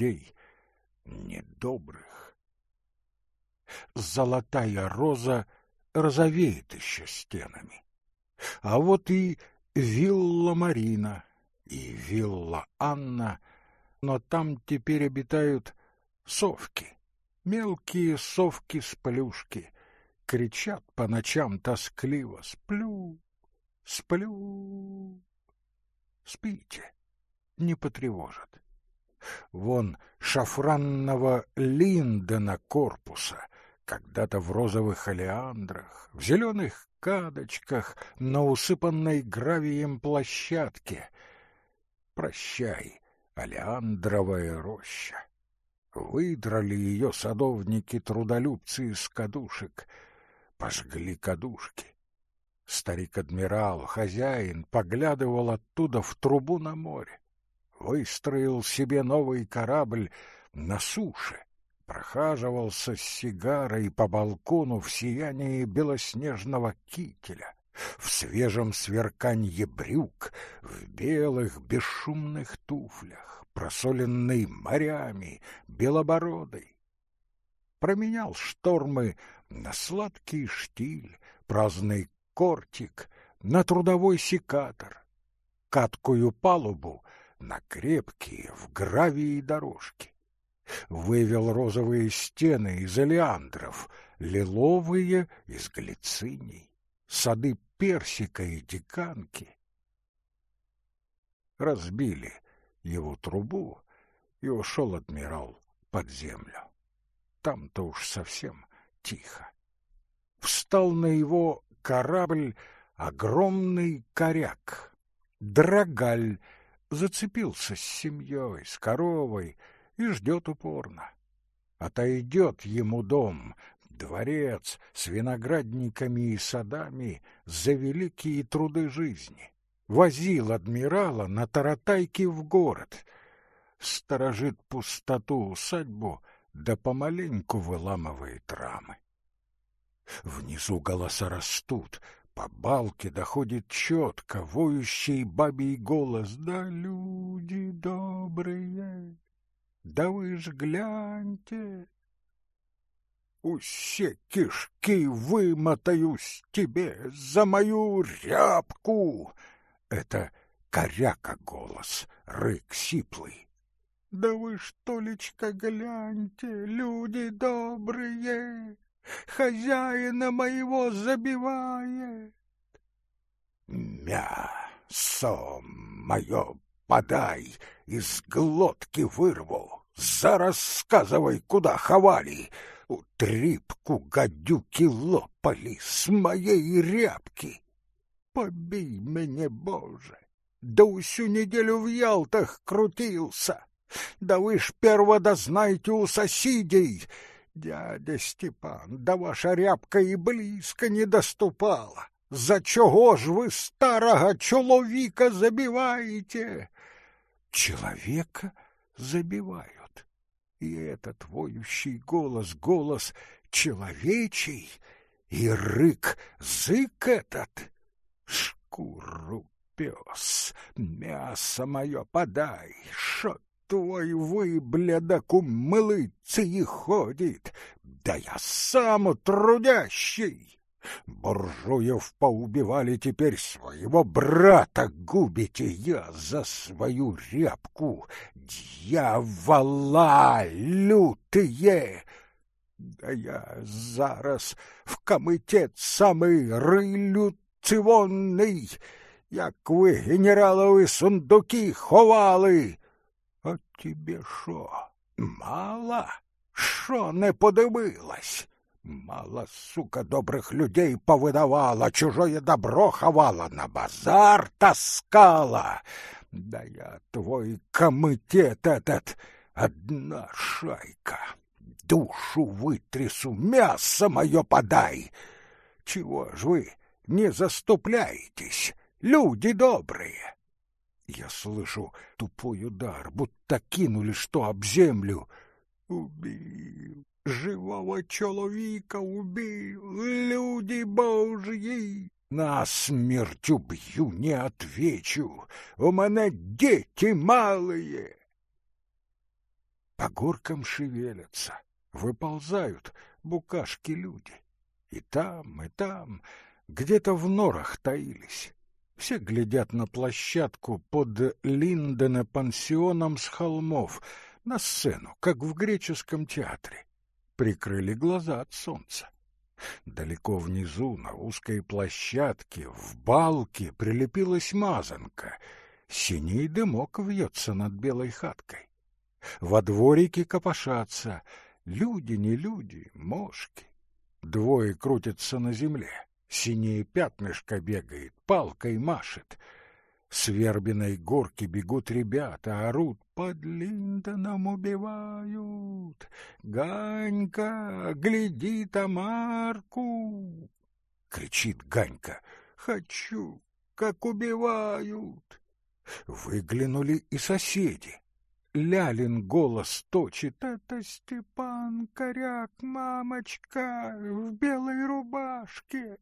людей недобрых. Золотая роза розовеет еще стенами. А вот и вилла Марина, и вилла Анна, но там теперь обитают совки, мелкие совки-сплюшки, кричат по ночам тоскливо «Сплю, сплю». Спите, не потревожат. Вон шафранного линдена корпуса, когда-то в розовых олеандрах, в зеленых кадочках на усыпанной гравием площадке. Прощай, олеандровая роща. Выдрали ее садовники-трудолюбцы из кадушек, пожгли кадушки. Старик-адмирал, хозяин, поглядывал оттуда в трубу на море. Выстроил себе новый корабль на суше, прохаживался с сигарой по балкону в сиянии белоснежного кителя, в свежем сверканье брюк, в белых бесшумных туфлях, просоленный морями, белобородый. Променял штормы на сладкий штиль, праздный кортик, на трудовой секатор, каткую палубу на крепкие в гравии дорожки вывел розовые стены из элеандров, лиловые из глициний, сады персика и диканки. Разбили его трубу, и ушел адмирал под землю. Там-то уж совсем тихо. Встал на его корабль огромный коряк. Драгаль зацепился с семьей, с коровой, и ждет упорно. Отойдет ему дом, дворец с виноградниками и садами за великие труды жизни. Возил адмирала на таратайке в город. Сторожит пустоту усадьбу, да помаленьку выламывает рамы. Внизу голоса растут, по балке доходит четко воющий бабий голос. Да люди добрые, да вы ж гляньте! Усе кишки вымотаюсь тебе за мою рябку! Это коряка голос, рык сиплый. Да вы что, личка, гляньте, люди добрые, хозяина моего забивает. Мясо мое подай, из глотки вырву. За рассказывай, куда ховали. Утрипку гадюки лопали с моей рябки. Побей меня, Боже! Да усю неделю в Ялтах крутился. Да вы ж перво дознайте у соседей. Дядя Степан, да ваша рябка и близко не доступала. За чого ж ви старого чоловіка забиваете? человека забивают. И этот воющий голос, голос человечий, и рык зык этот. Шкуру пес, мясо мое подай, шо выблядок умылыться и ходит, да я сам трудящий. Буржуев поубивали теперь своего брата, губите я за свою рябку. Дьявола лютые! Да я зараз в комитет самый релюционний, як ви генералові сундуки ховали. Тебе шо, мало? Шо не подивилась? Мало, сука, добрых людей повыдавала, чужое добро ховала, на базар таскала. Да я твой комитет этот, одна шайка. Душу вытрясу, мясо мое подай. Чего ж вы не заступляетесь, люди добрые? Я слышу тупой удар, будто кинули что об землю. Убил, живого чоловіка убил, люди божьи! На смерть убью, не отвечу, у мене дети малые. По горкам шевелятся, выползают букашки-люди. И там, и там, где-то в норах таились. Все глядят на площадку под Линдена пансионом с холмов, на сцену, как в греческом театре. Прикрыли глаза от солнца. Далеко внизу, на узкой площадке, в балке прилепилась мазанка. Синий дымок вьется над белой хаткой. Во дворике копошатся люди, не люди, мошки. Двое крутятся на земле. Синее пятнышко бегает, палкой машет. С вербиной горки бегут ребята, орут. Под Линдоном убивают. Ганька, гляди Тамарку! Кричит Ганька. Хочу, как убивают. Выглянули и соседи. Лялин голос точит. Это Степан Коряк, мамочка, в белой рубашке.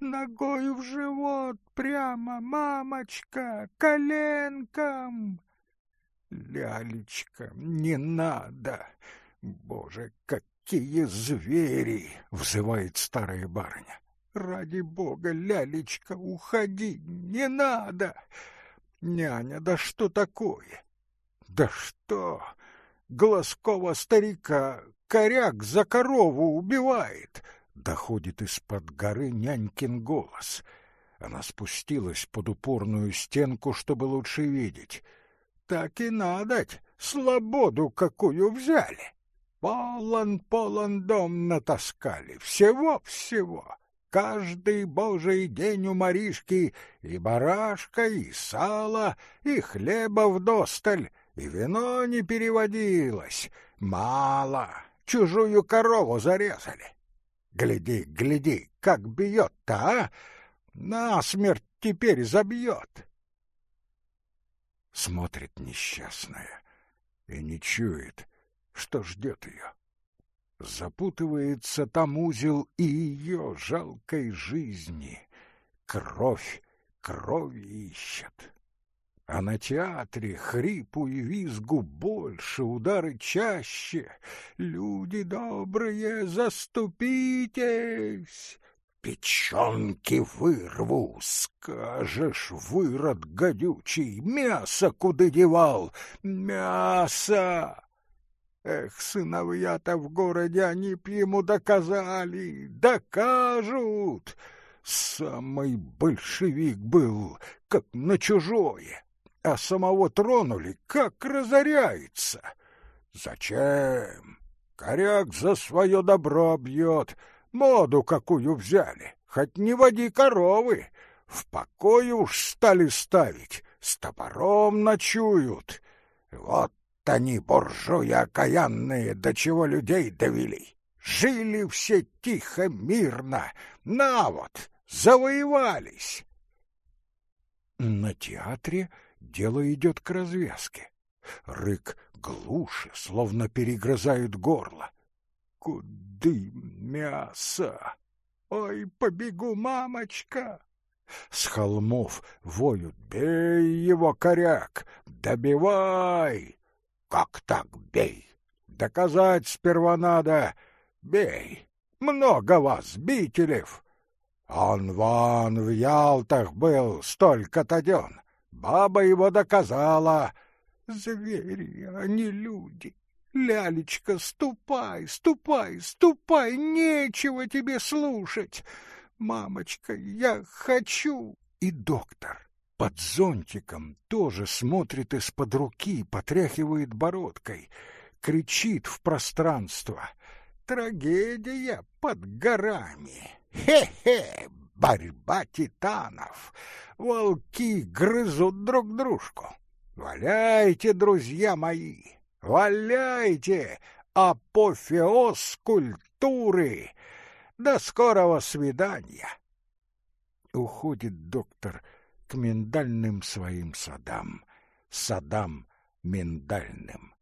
Ногою в живот прямо, мамочка, коленком. Лялечка, не надо. Боже, какие звери! Взывает старая барыня. Ради бога, лялечка, уходи, не надо. Няня, да что такое? Да что? Глазкова старика коряк за корову убивает. Доходит из-под горы нянькин голос. Она спустилась под упорную стенку, чтобы лучше видеть. Так и надоть, слободу какую взяли. Полон-полон дом натаскали, всего-всего. Каждый божий день у Маришки и барашка, и сало, и хлеба вдосталь, и вино не переводилось. Мало, чужую корову зарезали. Гляди, гляди, как бьет-то, а! Насмерть теперь забьет. Смотрит несчастная и не чует, что ждет ее. Запутывается там узел и ее жалкой жизни. Кровь крови ищет. А на театре хрипу и визгу больше, удары чаще. Люди добрые, заступитесь! Печенки вырву, скажешь, вырод гадючий, мясо куда девал, мясо! Эх, сыновья-то в городе они б ему доказали, докажут! Самый большевик был, как на чужое а самого тронули, как разоряется. Зачем? Коряк за свое добро бьет, моду какую взяли, хоть не води коровы. В покое уж стали ставить, с топором ночуют. Вот они, буржуи окаянные, до чего людей довели. Жили все тихо, мирно, на вот, завоевались. На театре дело идет к развязке. Рык глуше, словно перегрызают горло. Куды мясо? Ой, побегу, мамочка! С холмов воют «Бей его, коряк! Добивай!» «Как так бей? Доказать сперва надо! Бей! Много вас, бителев!» Он вон в Ялтах был столько-то дён. Баба его доказала. Звери, а не люди. Лялечка, ступай, ступай, ступай, нечего тебе слушать. Мамочка, я хочу. И доктор под зонтиком тоже смотрит из-под руки, потряхивает бородкой, кричит в пространство. Трагедия под горами. Хе-хе, борьба титанов. Волки грызут друг дружку. Валяйте, друзья мои, валяйте, апофеоз культуры. До скорого свидания. Уходит доктор к миндальным своим садам, садам миндальным.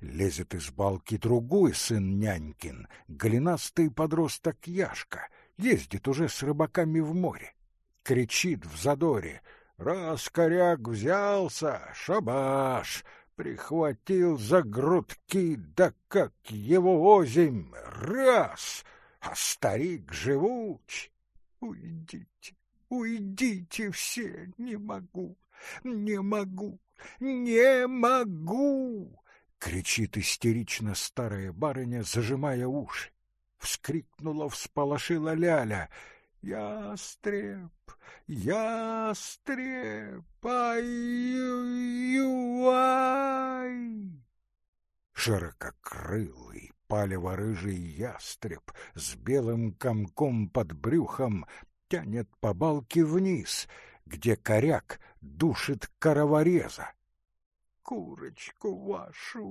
Лезет из балки другой сын нянькин, голенастый подросток Яшка, ездит уже с рыбаками в море. Кричит в задоре. «Раз коряк взялся, шабаш! Прихватил за грудки, да как его озимь, раз, а старик живуч. Уйдите, уйдите все, не могу, не могу, не могу! Кричит истерично старая барыня, зажимая уши. Вскрикнула, всполошила Ляля. Ястреб, ястреб, ай-ю-ай! Ширококрылый, палево-рыжий ястреб с белым комком под брюхом тянет по балке вниз, где коряк душит коровореза. «Курочку вашу,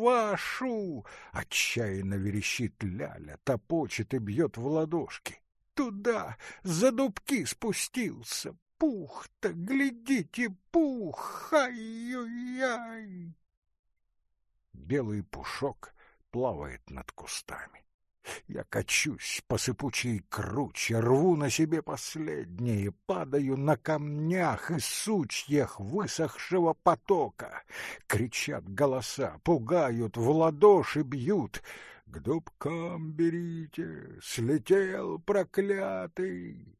вашу!» — отчаянно верещит Ляля, топочет и бьет в ладошки. «Туда, за дубки спустился! Пух-то, глядите, пух! Ай-яй!» Белый пушок плавает над кустами. Я качусь по сыпучей круче, рву на себе последнее, падаю на камнях и сучьях высохшего потока. Кричат голоса, пугают, в ладоши бьют. К дубкам берите, слетел проклятый.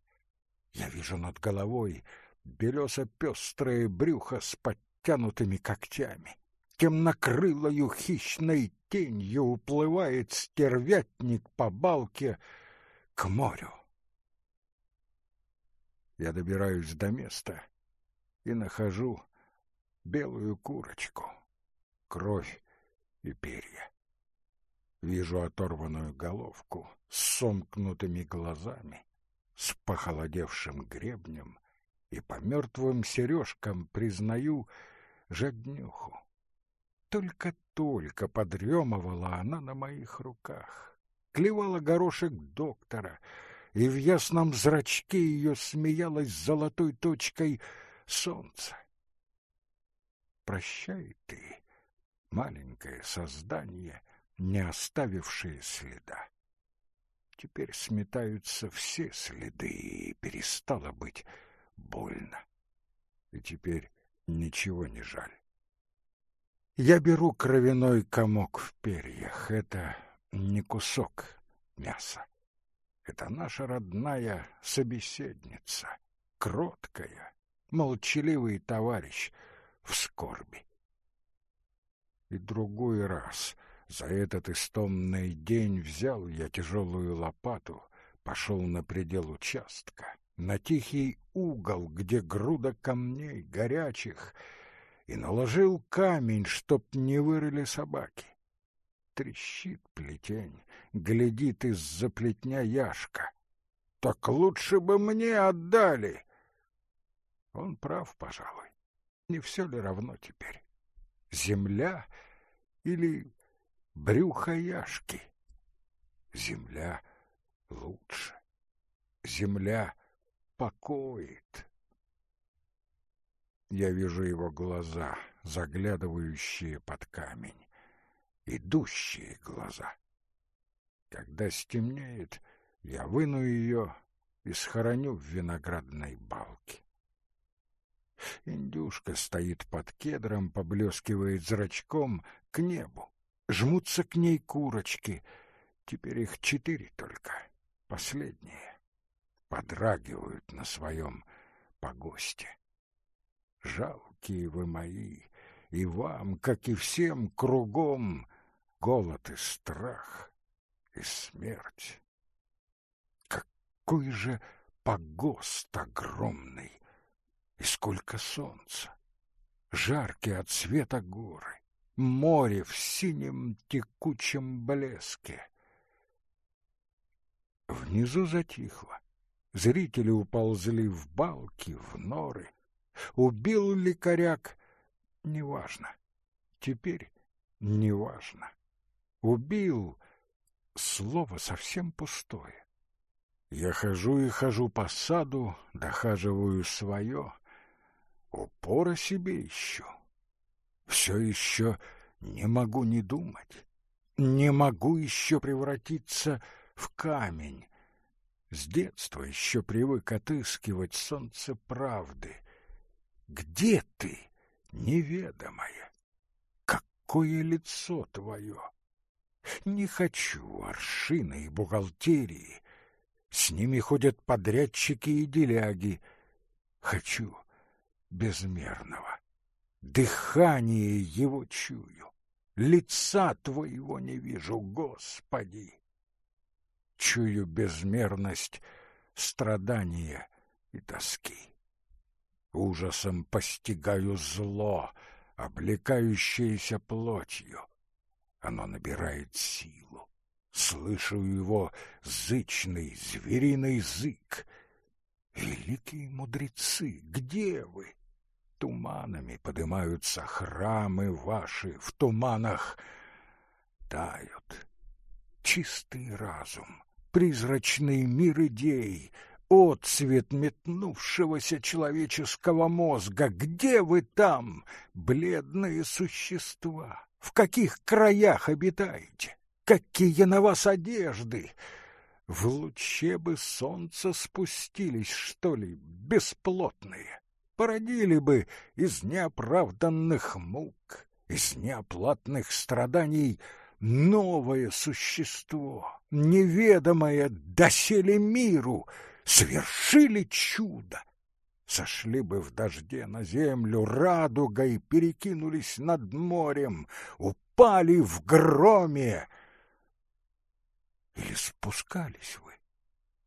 Я вижу над головой белесо-пестрое брюхо с подтянутыми когтями темнокрылою хищной тенью уплывает стервятник по балке к морю. Я добираюсь до места и нахожу белую курочку, кровь и перья. Вижу оторванную головку с сомкнутыми глазами, с похолодевшим гребнем, и по мертвым сережкам признаю жаднюху. Только-только подремывала она на моих руках, клевала горошек доктора, и в ясном зрачке ее смеялась золотой точкой солнце. Прощай ты, маленькое создание, не оставившее следа. Теперь сметаются все следы, и перестало быть больно. И теперь ничего не жаль. Я беру кровяной комок в перьях. Это не кусок мяса. Это наша родная собеседница, кроткая, молчаливый товарищ в скорби. И другой раз за этот истомный день взял я тяжелую лопату, пошел на предел участка, на тихий угол, где груда камней горячих — и наложил камень, чтоб не вырыли собаки. Трещит плетень, глядит из-за плетня Яшка. Так лучше бы мне отдали. Он прав, пожалуй. Не все ли равно теперь? Земля или брюхо Яшки? Земля лучше. Земля покоит. Я вижу его глаза, заглядывающие под камень, идущие глаза. Когда стемнеет, я выну ее и схороню в виноградной балке. Индюшка стоит под кедром, поблескивает зрачком к небу. Жмутся к ней курочки. Теперь их четыре только, последние. Подрагивают на своем погосте. Жалкие вы мои, и вам, как и всем кругом, голод и страх, и смерть. Какой же погост огромный, и сколько солнца! Жаркие от света горы, море в синем текучем блеске. Внизу затихло. Зрители уползли в балки, в норы. Убил ли коряк? Неважно. Теперь неважно. Убил. Слово совсем пустое. Я хожу и хожу по саду, дохаживаю свое. Упора себе ищу. Все еще не могу не думать. Не могу еще превратиться в камень. С детства еще привык отыскивать солнце правды. Где ты, неведомая? какое лицо твое! Не хочу аршины и бухгалтерии. С ними ходят подрядчики и деляги. Хочу безмерного. Дыхание его чую. Лица твоего не вижу, Господи. Чую безмерность страдания и тоски. Ужасом постигаю зло, облекающееся плотью. Оно набирает силу. Слышу его зычный звериный зык. Великие мудрецы, где вы? Туманами поднимаются храмы ваши, в туманах тают. Чистый разум, призрачный мир идей, отцвет метнувшегося человеческого мозга. Где вы там, бледные существа? В каких краях обитаете? Какие на вас одежды? В луче бы солнца спустились, что ли, бесплотные. Породили бы из неоправданных мук, из неоплатных страданий новое существо, неведомое доселе миру, свершили чудо. Сошли бы в дожде на землю радугой, перекинулись над морем, упали в громе. Или спускались вы,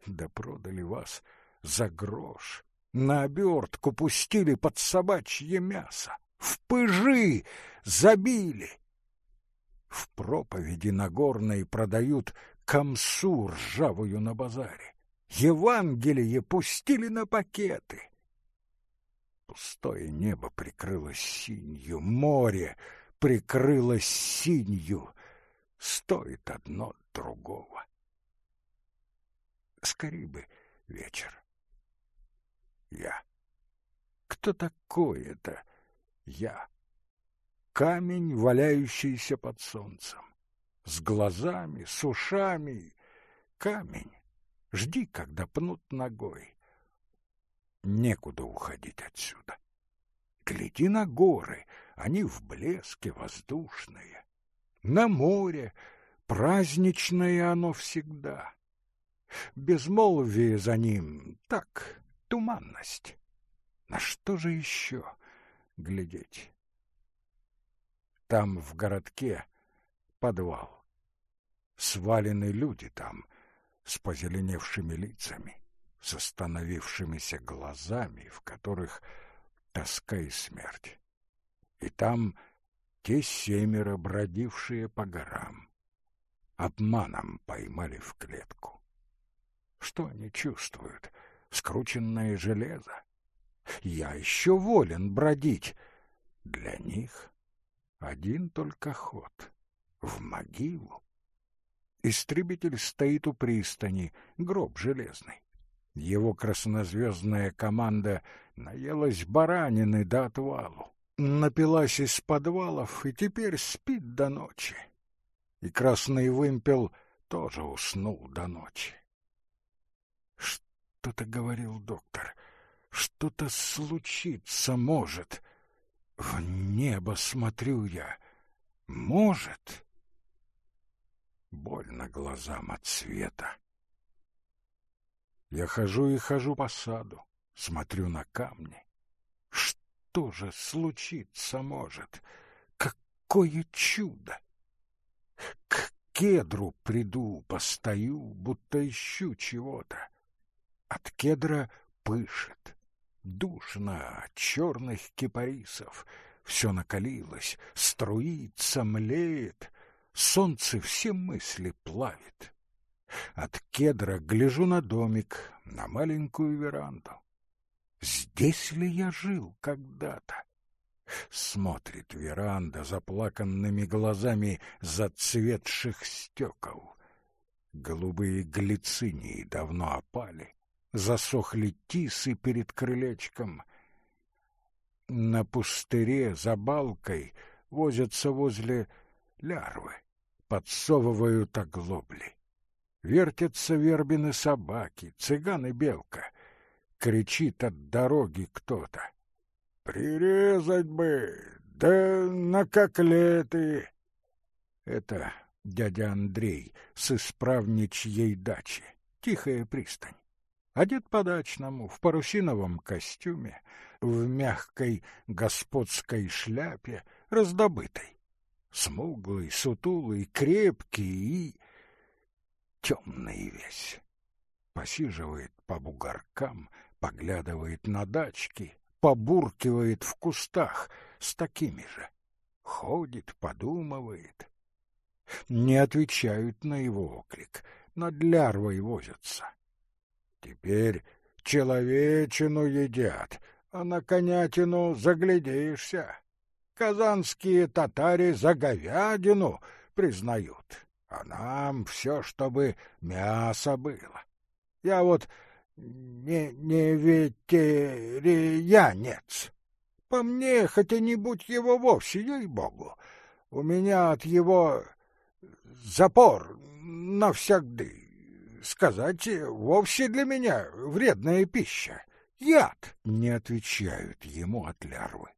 да продали вас за грош, на обертку пустили под собачье мясо, в пыжи забили. В проповеди Нагорной продают камсу ржавую на базаре. Евангелие пустили на пакеты. Пустое небо прикрылось синью, море прикрылось синью. Стоит одно другого. Скорей бы вечер. Я. Кто такой это я? Камень, валяющийся под солнцем. С глазами, с ушами. Камень. Жди, когда пнут ногой. Некуда уходить отсюда. Гляди на горы, они в блеске воздушные. На море праздничное оно всегда. Безмолвие за ним — так, туманность. На что же еще глядеть? Там, в городке, подвал. Свалены люди там — с позеленевшими лицами, с остановившимися глазами, в которых тоска и смерть. И там те семеро, бродившие по горам, обманом поймали в клетку. Что они чувствуют? Скрученное железо? Я еще волен бродить. Для них один только ход — в могилу. Истребитель стоит у пристани, гроб железный. Его краснозвездная команда наелась баранины до отвалу, напилась из подвалов и теперь спит до ночи. И красный вымпел тоже уснул до ночи. Что-то говорил доктор, что-то случиться может. В небо смотрю я. Может? Больно глазам от света. Я хожу и хожу по саду, смотрю на камни. Что же случиться может? Какое чудо! К кедру приду, постою, будто ищу чего-то. От кедра пышет, душно от черных кипарисов. Все накалилось, струится, млеет, Солнце все мысли плавит. От кедра гляжу на домик, на маленькую веранду. Здесь ли я жил когда-то? Смотрит веранда заплаканными глазами зацветших стекол. Голубые глицинии давно опали, засохли тисы перед крылечком. На пустыре за балкой возятся возле лярвы подсовывают оглобли. Вертятся вербины собаки, цыган и белка. Кричит от дороги кто-то. «Прирезать бы! Да на коклеты. Это дядя Андрей с исправничьей дачи. Тихая пристань. Одет по-дачному, в парусиновом костюме, в мягкой господской шляпе, раздобытой. Смуглый, сутулый, крепкий и темный весь. Посиживает по бугоркам, поглядывает на дачки, побуркивает в кустах с такими же. Ходит, подумывает. Не отвечают на его оклик, над лярвой возятся. Теперь человечину едят, а на конятину заглядишься. Казанские татари за говядину признают, а нам все, чтобы мясо было. Я вот не, не ветерианец. По мне, хотя не будь его вовсе, ей-богу, у меня от его запор навсегды. Сказать, вовсе для меня вредная пища. Яд, не отвечают ему от лярвы.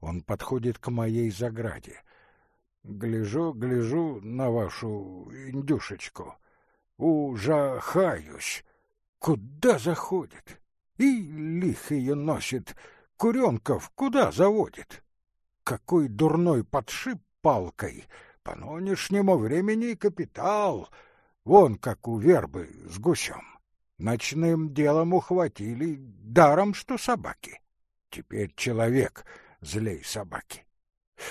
Он подходит к моей заграде. Гляжу, гляжу на вашу индюшечку. Ужахаюсь. Куда заходит? И лих ее носит. Куренков куда заводит? Какой дурной подшип палкой. По нынешнему времени капитал. Вон как у вербы с гусем. Ночным делом ухватили, даром что собаки. Теперь человек злей собаки.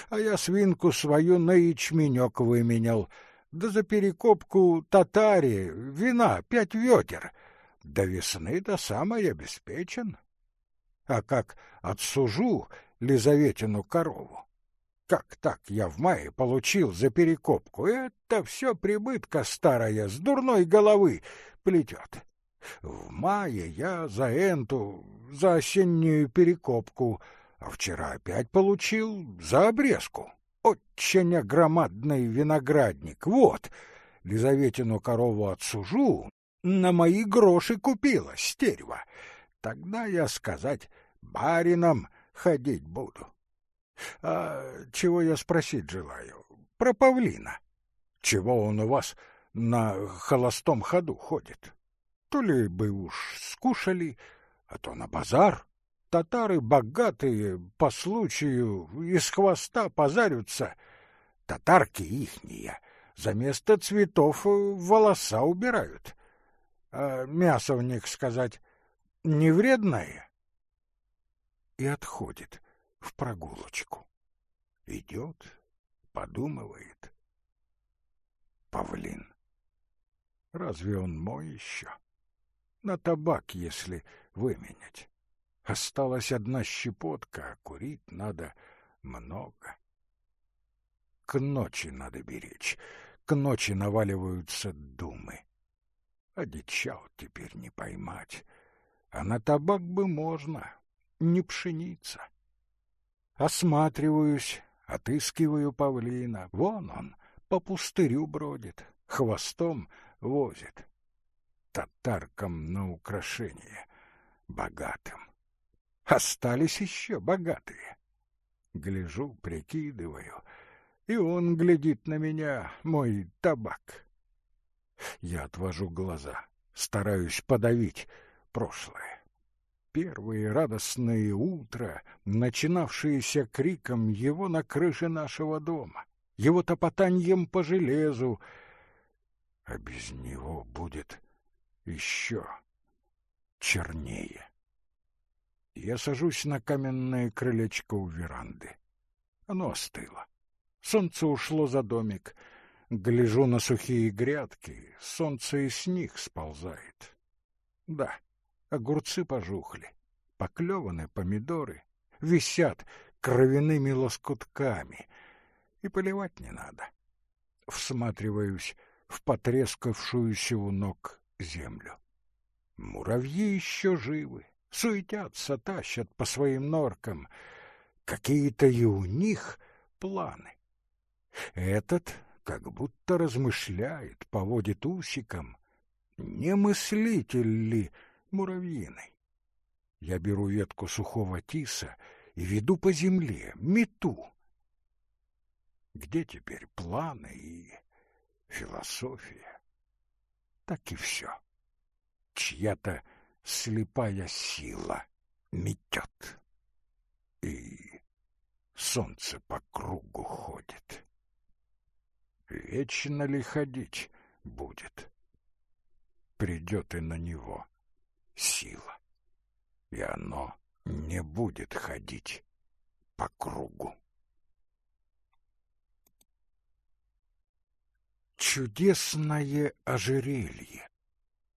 А я свинку свою на ячменек выменял, да за перекопку татари вина пять ведер — до весны до самой обеспечен. А как отсужу Лизаветину корову? Как так я в мае получил за перекопку? Это все прибытка старая, с дурной головы плетет. В мае я за энту, за осеннюю перекопку, а вчера опять получил за обрезку. Очень громадный виноградник. Вот, Лизаветину корову отсужу, на мои гроши купила стерва. Тогда я сказать барином ходить буду. А чего я спросить желаю? Про павлина. Чего он у вас на холостом ходу ходит? То ли бы уж скушали, а то на базар. Татары богатые по случаю из хвоста позарются. Татарки ихние за место цветов волоса убирают а мясо в них, сказать, не вредное? И отходит в прогулочку. Идет, подумывает. Павлин. Разве он мой еще? На табак, если выменять. Осталась одна щепотка, а курить надо много. К ночи надо беречь, к ночи наваливаются думы. Одичал теперь не поймать. А на табак бы можно, не пшеница. Осматриваюсь, отыскиваю павлина. Вон он, по пустырю бродит, хвостом возит. Татаркам на украшение, богатым. Остались еще богатые. Гляжу, прикидываю, и он глядит на меня, мой табак. Я отвожу глаза, стараюсь подавить прошлое. Первые радостные утра, начинавшиеся криком его на крыше нашего дома, его топотаньем по железу, а без него будет еще чернее. Я сажусь на каменное крылечко у веранды. Оно остыло. Солнце ушло за домик — Гляжу на сухие грядки, солнце и с них сползает. Да, огурцы пожухли, поклеваны помидоры, висят кровяными лоскутками, и поливать не надо. Всматриваюсь в потрескавшуюся у ног землю. Муравьи еще живы, суетятся, тащат по своим норкам. Какие-то и у них планы. Этот как будто размышляет, поводит усиком. Не мыслитель ли муравьиный? Я беру ветку сухого тиса и веду по земле, мету, Где теперь планы и философия? Так и все. Чья-то слепая сила метет. И солнце по кругу ходит. Вечно ли ходить будет? Придет и на него сила, и оно не будет ходить по кругу. Чудесное ожерелье!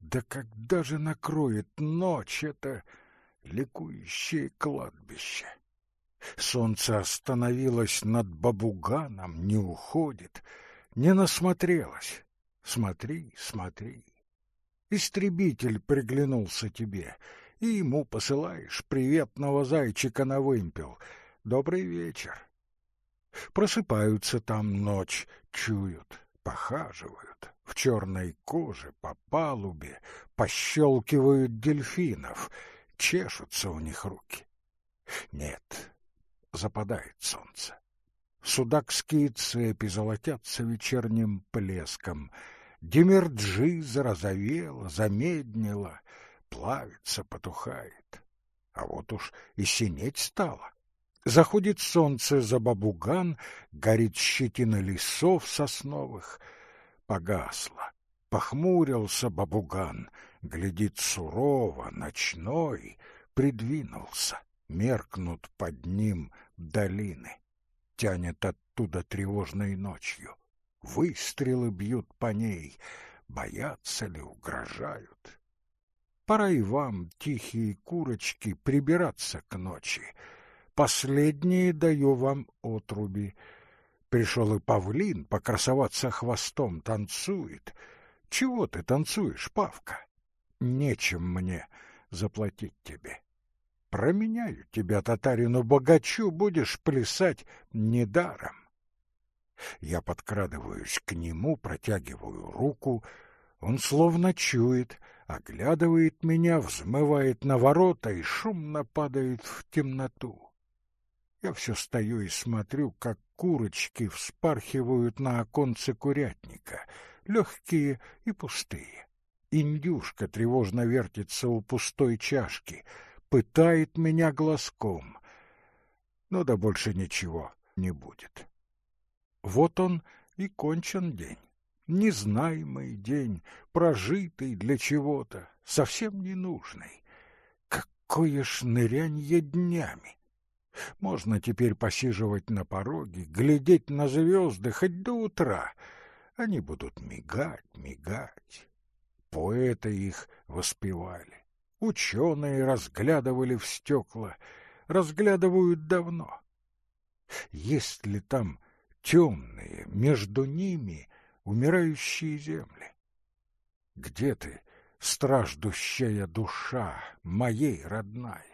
Да когда же накроет ночь это ликующее кладбище? Солнце остановилось над бабуганом, не уходит, не насмотрелось. Смотри, смотри. Истребитель приглянулся тебе, и ему посылаешь приветного зайчика на вымпел. Добрый вечер. Просыпаются там ночь, чуют, похаживают. В черной коже по палубе пощелкивают дельфинов, чешутся у них руки. Нет, западает солнце. Судакские цепи золотятся вечерним плеском. Демерджи зарозовела, замеднила, плавится, потухает. А вот уж и синеть стало. Заходит солнце за бабуган, горит щетина лесов сосновых. Погасло, похмурился бабуган, глядит сурово, ночной, придвинулся, меркнут под ним долины. Тянет оттуда тревожной ночью. Выстрелы бьют по ней, боятся ли, угрожают. Пора и вам, тихие курочки, прибираться к ночи. Последние даю вам отруби. Пришел и павлин покрасоваться хвостом, танцует. Чего ты танцуешь, Павка? Нечем мне заплатить тебе. Променяю тебя, татарину богачу, будешь плясать недаром. Я подкрадываюсь к нему, протягиваю руку. Он словно чует, оглядывает меня, взмывает на ворота и шумно падает в темноту. Я все стою и смотрю, как курочки вспархивают на оконце курятника, легкие и пустые. Индюшка тревожно вертится у пустой чашки, пытает меня глазком. Но да больше ничего не будет. Вот он и кончен день. Незнаемый день, прожитый для чего-то, совсем ненужный. Какое ж нырянье днями! Можно теперь посиживать на пороге, глядеть на звезды хоть до утра. Они будут мигать, мигать. Поэты их воспевали. Ученые разглядывали в стекла, разглядывают давно. Есть ли там темные, между ними умирающие земли. Где ты, страждущая душа, моей родная?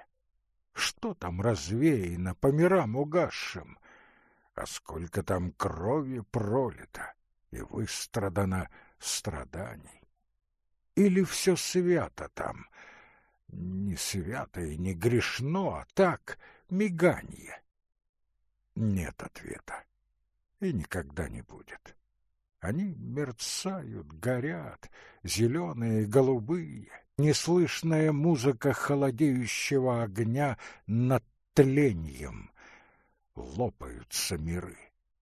Что там развеяно по мирам угасшим? А сколько там крови пролито и выстрадано страданий? Или все свято там? Не свято и не грешно, а так миганье. Нет ответа и никогда не будет. Они мерцают, горят, зеленые, голубые, неслышная музыка холодеющего огня над тлением. Лопаются миры,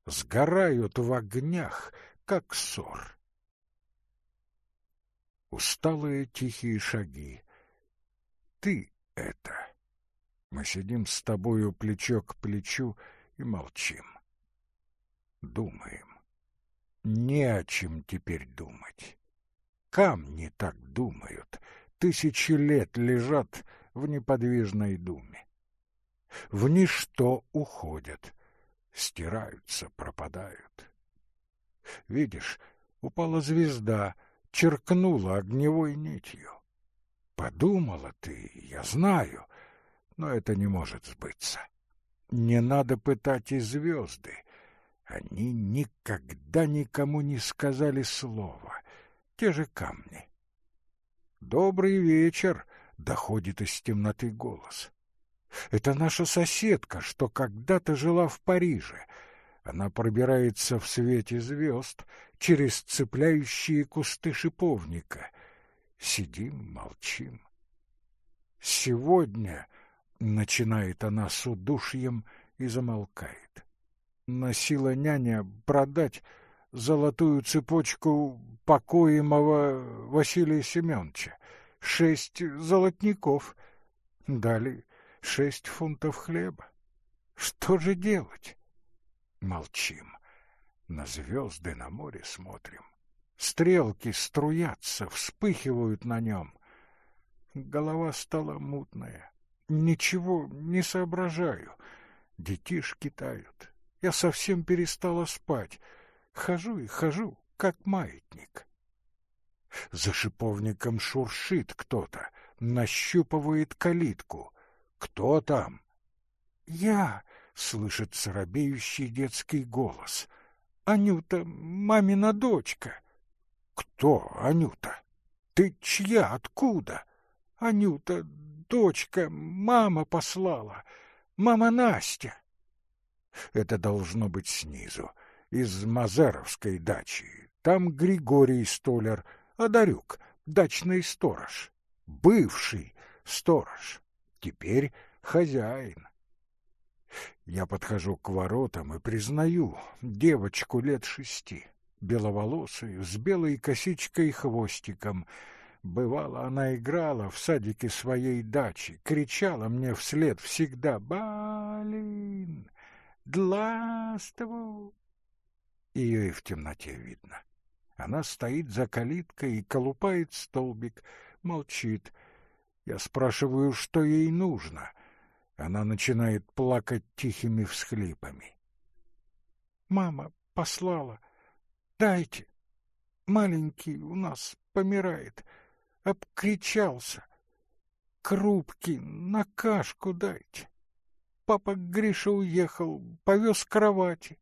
сгорают в огнях, как ссор. Усталые тихие шаги. Ты это. Мы сидим с тобою плечо к плечу и молчим думаем. Не о чем теперь думать. Камни так думают, тысячи лет лежат в неподвижной думе. В ничто уходят, стираются, пропадают. Видишь, упала звезда, черкнула огневой нитью. Подумала ты, я знаю, но это не может сбыться. Не надо пытать и звезды. Они никогда никому не сказали слова. Те же камни. «Добрый вечер!» — доходит из темноты голос. «Это наша соседка, что когда-то жила в Париже. Она пробирается в свете звезд через цепляющие кусты шиповника. Сидим, молчим. «Сегодня», — начинает она с удушьем и замолкает, — носила няня продать золотую цепочку покоимого Василия Семеновича. Шесть золотников. Дали шесть фунтов хлеба. Что же делать? Молчим. На звезды на море смотрим. Стрелки струятся, вспыхивают на нем. Голова стала мутная. Ничего не соображаю. Детишки тают. Я совсем перестала спать. Хожу и хожу, как маятник. За шиповником шуршит кто-то, нащупывает калитку. Кто там? Я, слышится робеющий детский голос. Анюта, мамина дочка. Кто Анюта? Ты чья, откуда? Анюта, дочка, мама послала. Мама Настя. Это должно быть снизу из Мазаровской дачи. Там Григорий Столяр, Одарюк, дачный сторож. Бывший сторож. Теперь хозяин. Я подхожу к воротам и признаю девочку лет шести, беловолосую, с белой косичкой и хвостиком. Бывало, она играла в садике своей дачи, кричала мне вслед всегда «Балин! Дластву!» Ее и в темноте видно. Она стоит за калиткой и колупает столбик, молчит. Я спрашиваю, что ей нужно. Она начинает плакать тихими всхлипами. «Мама послала. Дайте. Маленький у нас помирает. Обкричался. Крупки на кашку дайте. Папа Гриша уехал, повез кровати.